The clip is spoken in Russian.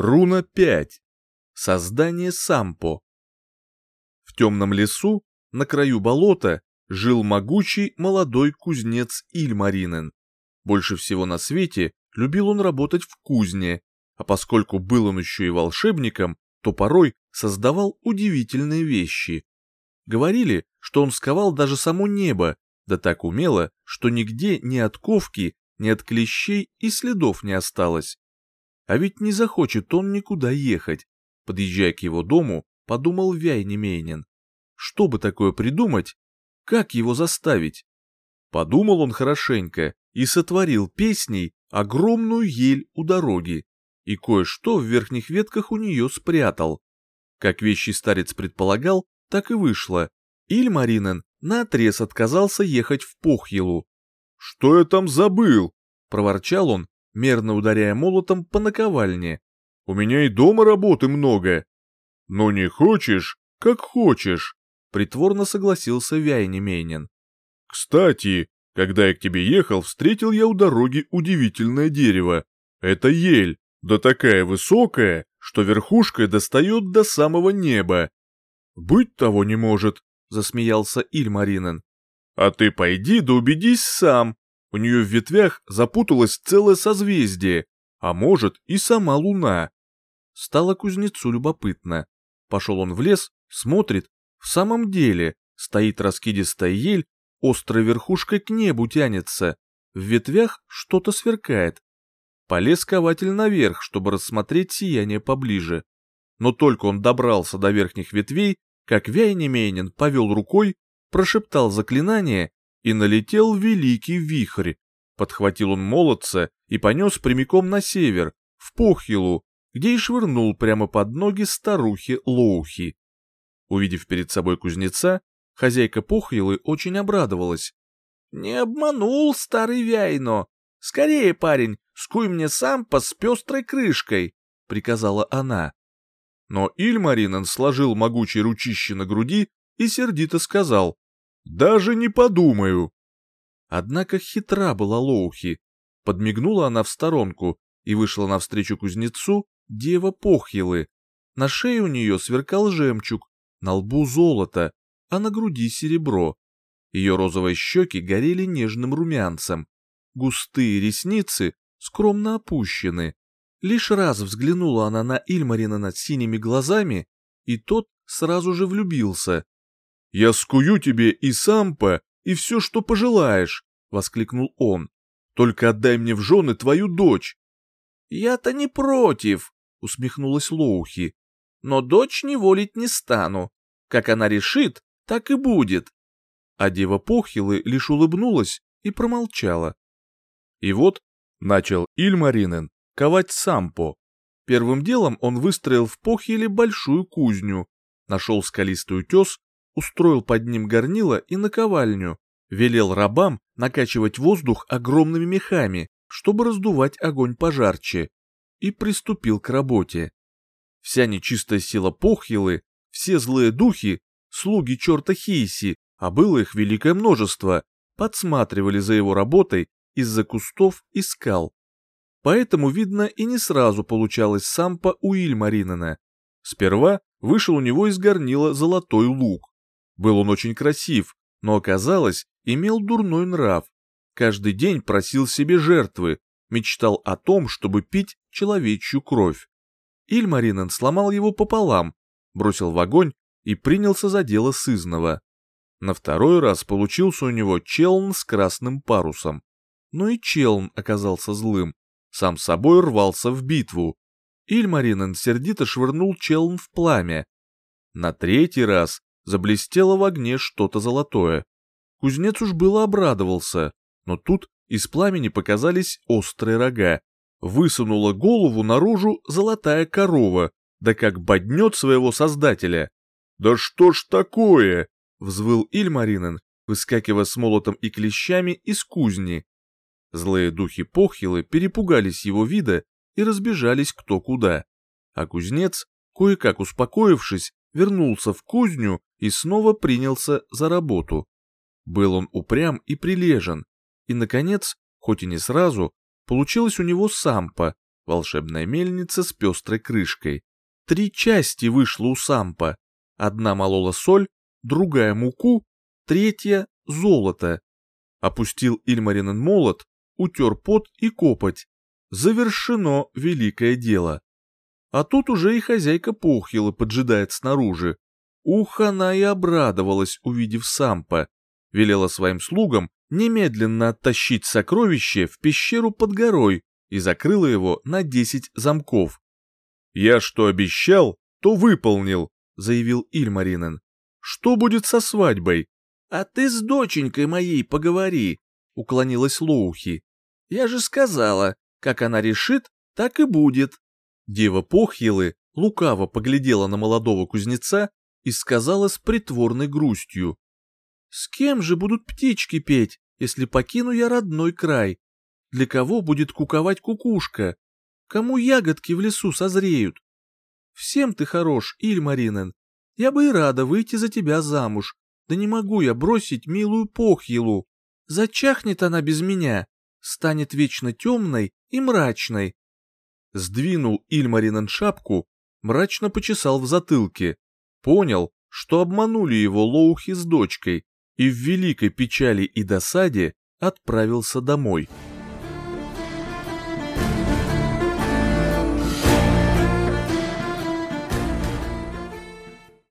Руна 5. Создание сампо. В темном лесу, на краю болота, жил могучий молодой кузнец Ильмаринен. Больше всего на свете любил он работать в кузне, а поскольку был он еще и волшебником, то порой создавал удивительные вещи. Говорили, что он сковал даже само небо, да так умело, что нигде ни от ковки, ни от клещей и следов не осталось. А ведь не захочет он никуда ехать. Подъезжая к его дому, подумал Вяйнемейнин. Что бы такое придумать? Как его заставить? Подумал он хорошенько и сотворил песней огромную ель у дороги и кое-что в верхних ветках у нее спрятал. Как вещий старец предполагал, так и вышло. Ильмаринен наотрез отказался ехать в Похьелу. «Что я там забыл?» — проворчал он, мерно ударяя молотом по наковальне. «У меня и дома работы много». «Но не хочешь, как хочешь», — притворно согласился Вяйнемейнин. «Кстати, когда я к тебе ехал, встретил я у дороги удивительное дерево. Это ель, да такая высокая, что верхушкой достает до самого неба». «Быть того не может», — засмеялся Ильмаринен. «А ты пойди да убедись сам, у нее в ветвях запуталось целое созвездие, а может и сама луна. Стало кузнецу любопытно. Пошел он в лес, смотрит, в самом деле стоит раскидистая ель, острой верхушкой к небу тянется, в ветвях что-то сверкает. Полез кователь наверх, чтобы рассмотреть сияние поближе. Но только он добрался до верхних ветвей, как Вяйнемейнин повел рукой, прошептал заклинание, и налетел великий вихрь. Подхватил он молодца и понес прямиком на север, в Похилу, где и швырнул прямо под ноги старухи Лоухи. Увидев перед собой кузнеца, хозяйка Похилы очень обрадовалась. «Не обманул старый Вяйно! Скорее, парень, скуй мне сам по с пестрой крышкой!» — приказала она. Но Ильмаринен сложил могучие ручище на груди и сердито сказал, даже не подумаю. Однако хитра была Лоухи. Подмигнула она в сторонку и вышла навстречу кузнецу дева Похилы. На шее у нее сверкал жемчуг, на лбу золото, а на груди серебро. Ее розовые щеки горели нежным румянцем. Густые ресницы скромно опущены. Лишь раз взглянула она на Ильмарина над синими глазами, и тот сразу же влюбился. «Я скую тебе и сампа, и все, что пожелаешь», — воскликнул он. «Только отдай мне в жены твою дочь». «Я-то не против», — усмехнулась Лоухи. «Но дочь не волить не стану. Как она решит, так и будет». А дева Похилы лишь улыбнулась и промолчала. И вот начал Ильмаринен ковать сампо. Первым делом он выстроил в Похиле большую кузню, нашел скалистый утес устроил под ним горнило и наковальню, велел рабам накачивать воздух огромными мехами, чтобы раздувать огонь пожарче, и приступил к работе. Вся нечистая сила Похилы, все злые духи, слуги черта Хейси, а было их великое множество, подсматривали за его работой из-за кустов и скал. Поэтому, видно, и не сразу получалось сампа у Ильмаринена. Сперва вышел у него из горнила золотой лук. Был он очень красив, но оказалось, имел дурной нрав. Каждый день просил себе жертвы, мечтал о том, чтобы пить человечью кровь. Ильмаринен сломал его пополам, бросил в огонь и принялся за дело сызного. На второй раз получился у него челн с красным парусом. Но и челн оказался злым, сам собой рвался в битву. Ильмаринен сердито швырнул челн в пламя. На третий раз заблестело в огне что-то золотое. Кузнец уж было обрадовался, но тут из пламени показались острые рога. Высунула голову наружу золотая корова, да как боднет своего создателя. «Да что ж такое?» — взвыл Ильмаринен, выскакивая с молотом и клещами из кузни. Злые духи Похилы перепугались его вида и разбежались кто куда. А кузнец, кое-как успокоившись, вернулся в кузню и снова принялся за работу. Был он упрям и прилежен, и, наконец, хоть и не сразу, получилось у него сампа, волшебная мельница с пестрой крышкой. Три части вышло у Сампа. Одна молола соль, другая муку, третья — золото. Опустил Ильмаринен молот, утер пот и копоть. Завершено великое дело. А тут уже и хозяйка Похила поджидает снаружи. Ух, она и обрадовалась, увидев Сампа. Велела своим слугам немедленно оттащить сокровище в пещеру под горой и закрыла его на десять замков. «Я что обещал, то выполнил», — заявил Ильмаринен. «Что будет со свадьбой?» «А ты с доченькой моей поговори», — уклонилась Лоухи. «Я же сказала, как она решит, так и будет». Дева Похьелы лукаво поглядела на молодого кузнеца и сказала с притворной грустью. «С кем же будут птички петь, если покину я родной край? Для кого будет куковать кукушка? Кому ягодки в лесу созреют? Всем ты хорош, Ильмаринен. Я бы и рада выйти за тебя замуж, да не могу я бросить милую Похьелу. Зачахнет она без меня, станет вечно темной и мрачной. Сдвинул Ильмаринен шапку, мрачно почесал в затылке. Понял, что обманули его Лоухи с дочкой, и в великой печали и досаде отправился домой.